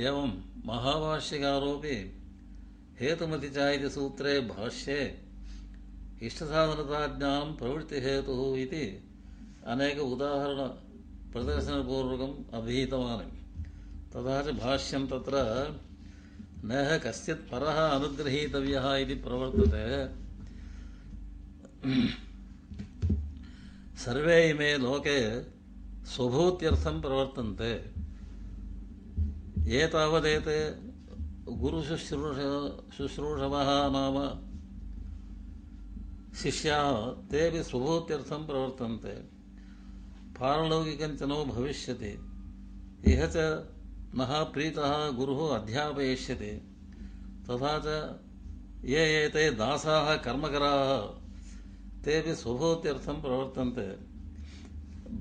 एवं महाभाष्यकारोपि हेतुमतिचा इति सूत्रे भाष्ये इष्टसाधनताज्ञां प्रवृत्तिहेतुः इति अनेक उदाहरणप्रदर्शनपूर्वकम् अभिहितवान् तथा च भाष्यं तत्र न कश्चित् परः अनुगृहीतव्यः इति प्रवर्तते सर्वे इमे लोके स्वभूत्यर्थं प्रवर्तन्ते ये तावदेते गुरुशुश्रूष शुश्रूषवः नाम शिष्याः तेऽपि स्वभूत्यर्थं प्रवर्तन्ते पारलौकिकं च नो भविष्यति इह च नः प्रीतः गुरुः अध्यापयिष्यति तथा च ये ये ते दासाः कर्मकराः तेऽपि स्वभूत्यर्थं प्रवर्तन्ते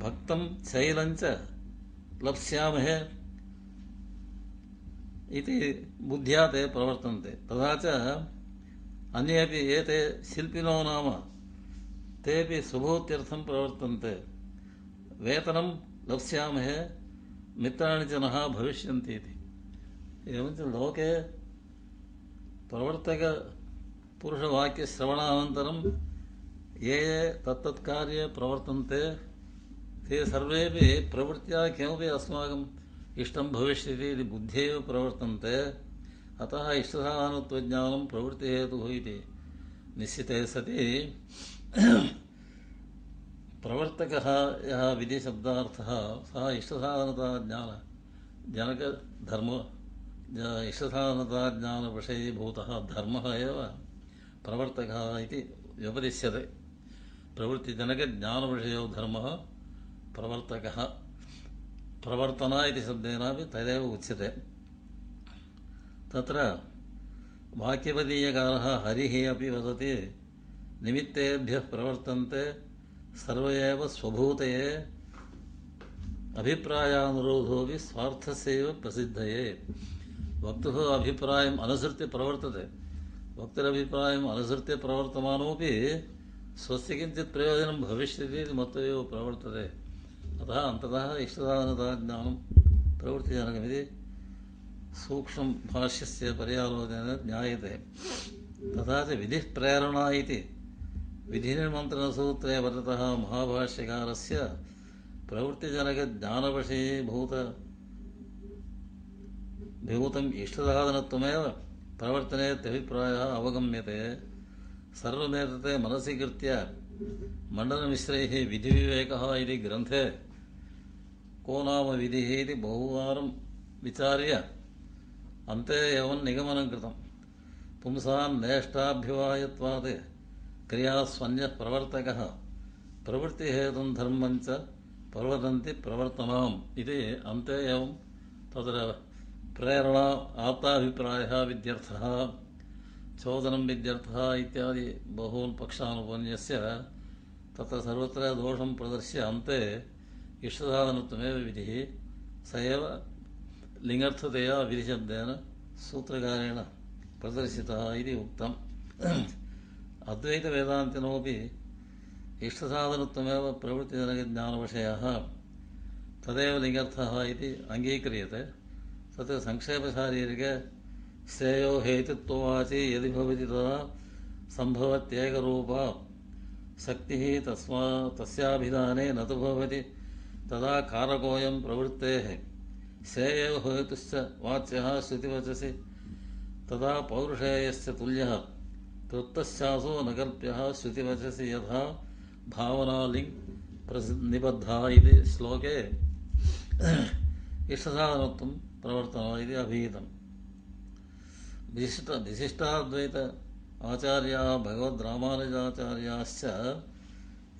भक्तं शैलं लप्स्यामहे इति बुद्ध्या ते प्रवर्तन्ते तथा च अन्ये अपि एते शिल्पिनो नाम तेपि सुभूत्यर्थं प्रवर्तन्ते वेतनं लप्स्यामहे मित्राणि जनाः भविष्यन्ति इति एवञ्च लोके प्रवर्तकपुरुषवाक्यश्रवणानन्तरं ये ये तत्तत्कार्ये प्रवर्तन्ते ते सर्वेपि प्रवृत्त्या किमपि अस्माकं ఇష్టం భవిష్యతి ఇది బుద్ధే ప్రవర్తంతే అత ఇష్టసాధనత్వజ్ఞానం ప్రవృత్తిహేతు ఇది నిశ్చితే సతి ప్రవర్తక యహ విధిశబ్దార్థ సహ ఇష్టసాధనతా జ్ఞాన జనకధర్మ ఇష్టసాధనతా జ్ఞానవిషయీభూత ధర్మ ప్రవర్తక ఇది వ్యపదిశ్యతే ప్రవృత్తిజనకజ్ఞానవిషయో ధర్మ ప్రవర్తక प्रवर्तना इति शब्देनापि तदेव उच्यते तत्र वाक्यपदीयकारः हरिः अपि वदति निमित्तेभ्यः प्रवर्तन्ते सर्व एव स्वभूतये अभिप्रायानुरोधोऽपि स्वार्थस्यैव प्रसिद्धये वक्तुः अभिप्रायम् अनुसृत्य प्रवर्तते वक्तरभिप्रायम् अनुसृत्य प्रवर्तमानोऽपि स्वस्य किञ्चित् प्रयोजनं भविष्यति इति मत्वैव प्रवर्तते अतः अन्ततः इष्टदानतः ज्ञानं प्रवृत्तिजनकमिति सूक्ष्मं भाष्यस्य पर्यालोचनेन ज्ञायते तथा च विधिः प्रेरणा इति विधिनिर्मन्त्रणसूत्रे वर्णतः महाभाष्यकारस्य प्रवृत्तिजनकज्ञानवशीभूत विभूतम् इष्टसाधनत्वमेव प्रवर्तने त्यभिप्रायः अवगम्यते सर्वमेतते मनसि कृत्य मण्डनमिश्रैः विधिविवेकः इति ग्रन्थे ಕೋ ನಾಮ ವಿಧಿ ಬಹು ವಾರ ವಿಚಾರ್ಯ ಅಂತೆಮನಕೇಷ್ಯುತ್ ಕ್ರಿಯಾಸ್ವನ್ಯ ಪ್ರವರ್ತಕ ಪ್ರವೃತ್ತಿಹೇತು ಧರ್ಮ ಪ್ರವರ್ತನ ಅಂತೆ ಪ್ರೇರಣ ಆತ್ಭಿಪ್ರಾಯ ವಿಧ್ಯರ್ಥ ಚೋದನ ವಿಧ್ಯರ್ಥ ಇತ್ಯಾದಿ ಬಹೂನ್ ಪಕ್ಷಾನ್ ಉಪ್ಯಸ್ಯ ತೋಷಂ ಪ್ರದರ್ಶ್ಯ ಅಂತೆ ತಮೇವ ವಿಧಿ ಸಹ ಲಿಂಗತೆಯ ವಿಧಿಶನ ಸೂತ್ರಕಾರೇಣ ಪ್ರದರ್ಶಿ ಇ ಉೈತ ವೇದಾಂತನೋ ಇಷ್ಟಸಾಧನವತ್ವ ಪ್ರವೃತ್ತಿಜನಕಿಂಗರ್ಥೀಕ್ರಿ ತಕ್ಷೇಪ ಶಾರೀರಿಕೇ ಹೇತುತ್ವಾ ಯಾವುದೇ ಸಂಭವತ್ಯೇಕರೂಪ ಶಕ್ತಿ ತಸ್ಮ ತಸ್ ತಸಿಧಾನ तदा कारकोऽयं प्रवृत्तेः स एव हेतुश्च वाच्यः श्रुतिवचसि तदा पौरुषेयश्च तुल्यः तृप्तश्चासो न कल्प्यः श्रुतिवचसि यथा भावनालिङ् निबद्धा इति श्लोके इष्टसाधनत्वं प्रवर्तना इति अभिहितम् विशिष्ट विशिष्टाद्वैत आचार्याः भगवद्रामानुजाचार्याश्च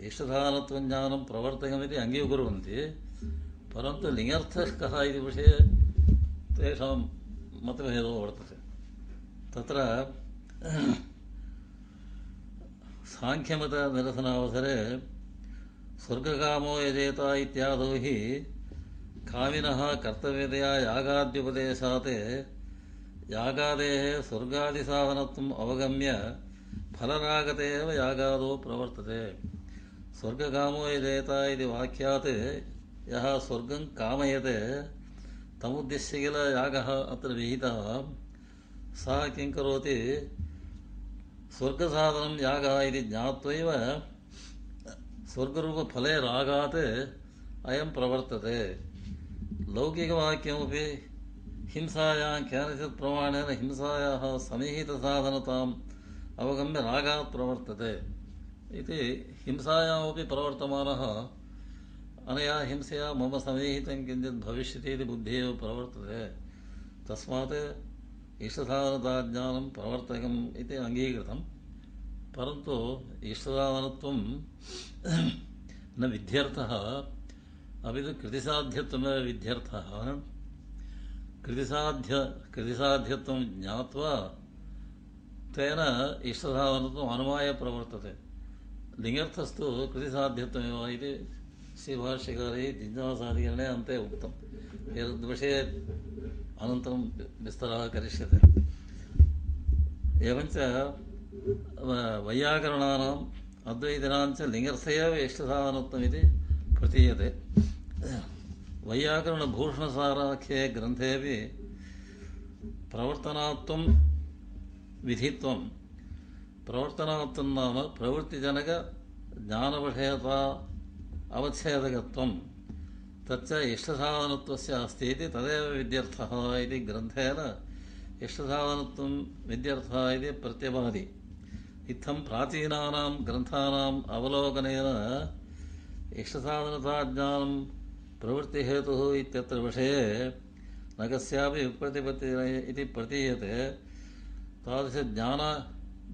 ದೇಶಧಾನತ್ವ ಜ್ಞಾನಂ ಪ್ರವರ್ತಕಮಿತಿ ಅಂಗೀ ಪರಂತು ಲಿಂಗರ್ಥ ಕಹ ಇದು ವಿಷಯ ತೇಷಾಂ ಮತಭೇದೋ ವರ್ತದೆ ತತ್ರ ನಿರಸನಾವಸರೆ ಸ್ವರ್ಗಕಾಮೋ ಯಜೇತ ಇತ್ಯಾದೋ ಹಿ ಕಾಮಿನಃ ಕರ್ತವ್ಯತೆಯ ಯಾಗಾದ್ಯುಪದೇಶಾತೆ ಸ್ವರ್ಗಾದಿ ಸಾಧನತ್ವ ಅವಗಮ್ಯ ಫಲರಾಗತೆಯ ಯಾಗಾದೋ ಪ್ರವರ್ತತೆ ಸ್ವರ್ಗಕಾಮೋ ಇದು ಯಹ ಸ್ವರ್ಗಂ ಕಾಮಯತೆ ಕಿಲ ಯಾಗ ತಮುಲ ಯಗ ಅಂಕಸ ಜ್ಞಾವ ಸ್ವರ್ಗ ಅಯಂ ಪ್ರವರ್ತತೆ ಲೌಕಿಕವಾಕ್ಯಮ್ ಹಿಂಸಾ ಸನಿಹಿತ ಪ್ರಮಾ ಅವಗಮ್ಯ ರಾಗಾತ್ ಪ್ರವರ್ತತೆ इति हिंसायामपि प्रवर्तमानः अनया हिंसया मम समीहितं किञ्चित् भविष्यति इति बुद्धिः एव प्रवर्तते तस्मात् इष्टसाधनताज्ञानं प्रवर्तकम् इति अङ्गीकृतं परन्तु इष्टसाधनत्वं न विध्यर्थः अपि तु कृतिसाध्यत्वमेव विध्यर्थः कृतिसाध्य कृतिसाध्यत्वं ज्ञात्वा तेन इष्टसाधनत्वम् अनुमाय प्रवर्तते ಲಿಂಗಸ್ತು ಪ್ರತಿ ಸಾಧ್ಯ ಇರ್ಷಿಕಾರಿ ಜಿಜ್ಞಾ ಸಾಧಕರಣೆ ಅಂತೆ ಉಕ್ತರ ವಿಸ್ತರ ಕರಿಷ್ಯತೆ ವೈಯಕರ ಅದ್ವೈತ ಲಿಂಗರ್ಥೇವ ಎಷ್ಟ ಸಾಧನ ಪ್ರತೀಯತೆ ವೈಯಕರಣಭೂಷಣಸಾರಾಖ್ಯೆ ಗ್ರಂಥೇವಿ ಪ್ರವರ್ತನ ತ್ವ ವಿಧಿ ಪ್ರವೃತ್ತಿಜನಕ ಅಸ್ತಿ ಪ್ರವರ್ತನ ಪ್ರವೃತ್ತಷಯಕ ಇಷ್ಟಸನವಸ್ತಿ ತದ್ದ ವಿಧ್ಯ ಸಾಧನ ವಿಧ್ಯ ಪ್ರತ್ಯಾದ ಇತ್ತ ಪ್ರಾಚೀನಾ ಗ್ರಂಥನಾ ಅವಲೋಕನ ಇಷ್ಟಸನ ಜ್ಞಾನ ಪ್ರವೃತ್ತಿಹೇತು ವಿಷಯ ಕ್ಯಾಪಿ ವಿಪತಿಪತ್ತ ಪ್ರತೀಯತೆ ತಾ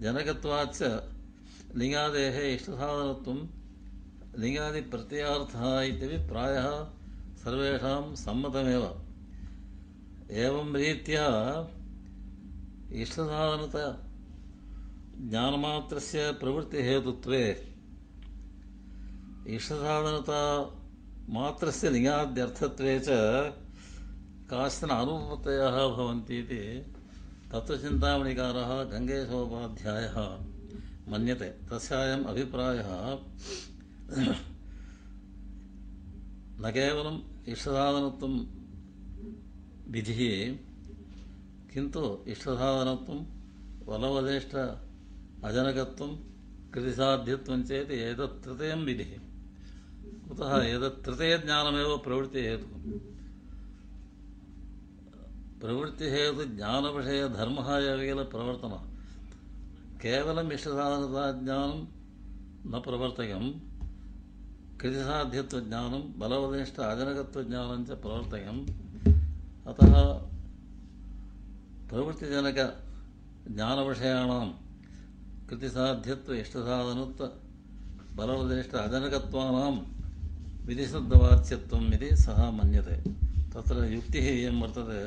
जनकत्वाच्च लिङ्गादेः इष्टसाधनत्वं लिङ्गादिप्रत्ययार्थः इत्यपि प्रायः सर्वेषां सम्मतमेव एवं रीत्या इष्टसाधनतया ज्ञानमात्रस्य प्रवृत्तिहेतुत्वे इष्टसाधनता मात्रस्य लिङ्गाद्यर्थत्वे च काश्चन अनुपत्तयः भवन्ति इति तत्त्वचिन्तामणिकारः गङ्गेशोपाध्यायः मन्यते तस्यायम् अभिप्रायः न केवलम् इष्टसाधनत्वं विधिः किन्तु इष्टसाधनत्वं वलवदेष्ट अजनकत्वं कृतिसाध्यत्वं चेत् एतत् तृतीयं विधिः कुतः एतत् तृतीयज्ञानमेव प्रवृत्तिहेतुः ಪ್ರವೃತ್ತಿ ಹೇಳಿದ ಜ್ಞಾನ ವಿಷಯ ಧರ್ಮ ಯಾಗಲ ಪ್ರವರ್ತನ ಕೇವಲ ಇಷ್ಟಸಾಧನದ ಜ್ಞಾನಂ ನ ಪ್ರವರ್ತಕಂ ಕೃತಿಸಾಧ್ಯತ್ವ ಜ್ಞಾನಂ ಬಲವದಿಷ್ಟ ಅಜನಕತ್ವ ಜ್ಞಾನ ಪ್ರವರ್ತಕಂ ಅತಃ ಪ್ರವೃತ್ತಿಜನಕ ಜ್ಞಾನ ವಿಷಯಾಣಾಂ ಕೃತಿಸಾಧ್ಯತ್ವ ಇಷ್ಟಸಾಧನತ್ವ ಬಲವದಿಷ್ಟ ಅಜನಕತ್ವಾಂ ವಿಧಿಸದ್ದವಾಚ್ಯತ್ವಂ ಸಹ ಮನ್ಯತೆ ತತ್ರ ಯುಕ್ತಿ ಏನು वर्तते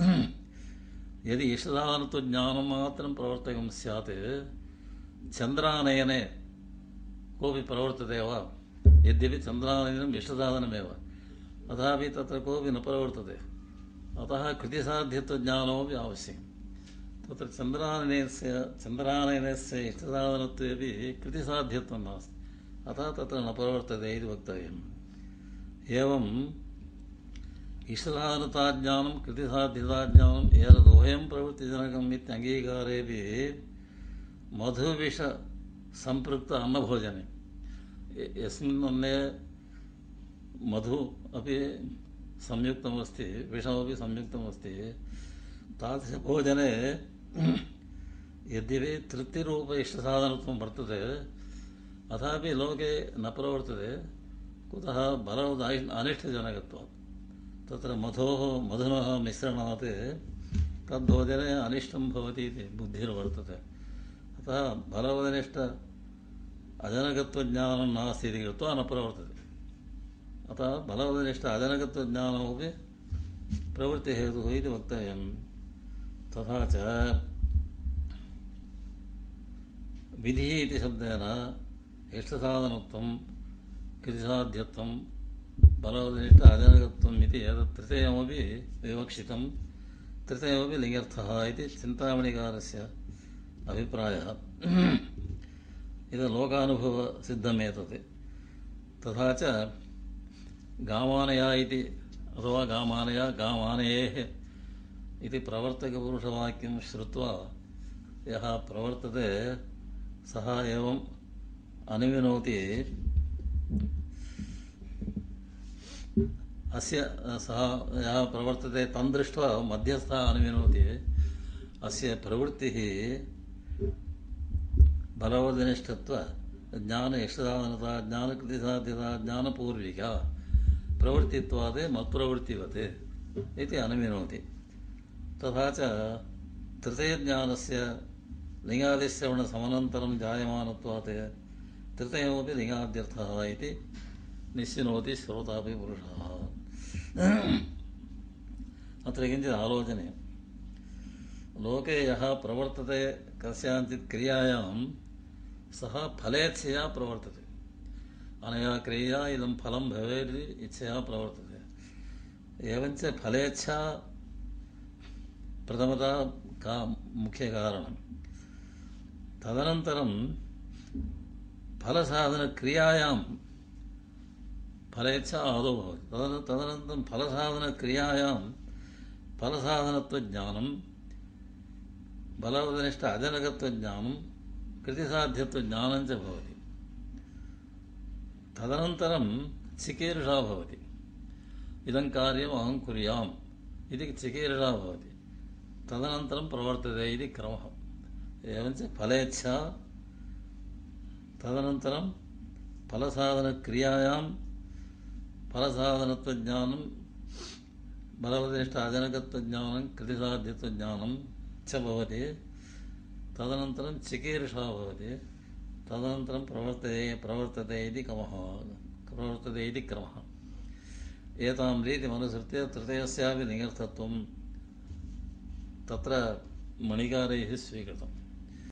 यदि ईशदान मात्रं प्रवर्तकं स्यात् चन्द्रानयने कोऽपि प्रवर्तते वा यद्यपि चन्द्रानयनं इष्टसाधनमेव तथापि तत्र कोऽपि न प्रवर्तते अतः कृतिसाध्यत्वज्ञानमपि आवश्यकं तत्र चन्द्रानयनस्य चन्द्रानयनस्य इष्टसाधनत्वेपि कृतिसाध्यत्वं नास्ति अतः तत्र न प्रवर्तते इति वक्तव्यम् एवं ईश्वरानुताज्ञानं कृतिसाध्यताज्ञानं एतदोहयं प्रवृत्तिजनकम् इत्यङ्गीकारेऽपि मधुविषसम्पृक्त अन्नभोजने यस्मिन् अन्ने मधु अपि संयुक्तमस्ति विषमपि संयुक्तमस्ति भोजने यद्यपि तृप्तिरूपैष्टसाधनत्वं वर्तते अथापि लोके न प्रवर्तते कुतः बलवदायि अनिष्टजनकत्वात् ತತ್ರ ಮಧೋ ಮಧುನ ಮಿಶ್ರಣಾತ್ ತದ್ವದನೆ ಅನಿಷ್ಟಂ ಭವತಿ ಇದೆ ಬುದ್ಧಿರ್ವರ್ತದೆ ಅತ ಬಲವದನಿಷ್ಠ ಅಜನಕತ್ವ ಜ್ಞಾನ ನಾಸ್ತಿ ಇದೆ ಗೊತ್ತೋ ಅನಪ್ರವರ್ತದೆ ಅತಃ ಬಲವದನಿಷ್ಠ ಅಜನಕತ್ವ ಜ್ಞಾನವೇ ಪ್ರವೃತ್ತಿ ಹೇಳಿದು ಇದು ವಕ್ತವ್ಯ ತಥಾಚ ವಿಧಿ ಇತಿ ಶಬ್ದೇನ ಇಷ್ಟ ಸಾಧನೋಕ್ತಂ ಕೃತಿ ಸಾಧ್ಯತ್ವಂ बलावदिष्ट अजनगत्वम् इति एतत् तृतीयमपि विवक्षितं तृतीयमपि लिङ्गर्थः इति चिन्तामणिकारस्य अभिप्रायः इदं लोकानुभवसिद्धमेतत् तथा च गामानया इति अथवा गामानया गामानयेः इति प्रवर्तकपुरुषवाक्यं श्रुत्वा यः प्रवर्तते सः एवम् अनुविनोति अस्य सः यः प्रवर्तते तं दृष्ट्वा मध्यस्थः अनुविनोति अस्य प्रवृत्तिः बलवदनिष्ठत्व ज्ञानयक्षदानता ज्ञानकृतिसाध्यता ज्ञानपूर्विका प्रवृत्तित्वात् मत्प्रवृत्तिवत् इति अनुविनोति तथा च तृतीयज्ञानस्य लिङ्गादिश्रवणसमनन्तरं जायमानत्वात् तृतीयमपि लिङ्गाद्यर्थः इति निश्चिनोति श्रोतापि पुरुषः अत्र किञ्चित् आलोचने लोके यः प्रवर्तते कस्याञ्चित् क्रियायां सः फलेच्छया प्रवर्तते अनया क्रिया इदं फलं भवेत् इच्छया प्रवर्तते एवञ्च फलेच्छा प्रथमतः का मुख्यकारणं तदनन्तरं फलसाधनक्रियायां ಫಲೇಚ್ಛಾ ಆ ತದಂತರ ಫಲಸ್ರಿಯಲಕೃತಿ ಸಾಧ್ಯಂಚ ತದನಂತರ ಚಿಕ್ಕೇರ್ಷಾ ಇದು ಅಹಂಕುರ್ಯಾ ಚಿಕ್ಕೇರ್ಷಾ ತದನಂತರ ಪ್ರವರ್ತತೆ ಕ್ರಮ ಫಲೇಚ್ಛಾ ಫಲಸಾಧನ ಫಲಸಧನಕ್ರಿಯ ಫಲಸಾಧನವತ್ವಜಾನದಿಷ್ಟ ಅಜನಕೃತಿ ಸಾಧ್ಯಂಚವ ಚಿಕ್ಕೀರ್ಷ ತದನಂತರ ಪ್ರವರ್ತ ಪ್ರವರ್ತತೆ ಕ್ರಮ ಪ್ರವರ್ತದೆ ಕ್ರಮ ಎಂ ರೀತಿ ಸ್ವೀಕೃತಂ